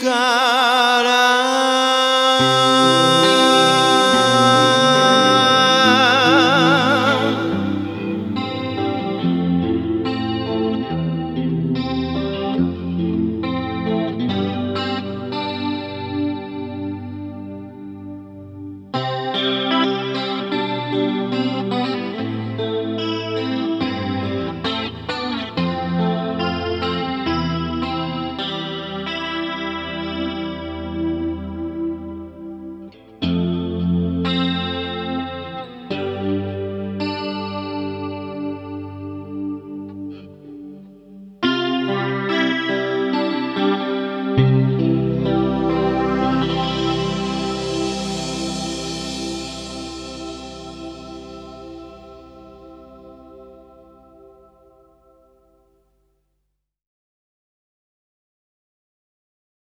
ka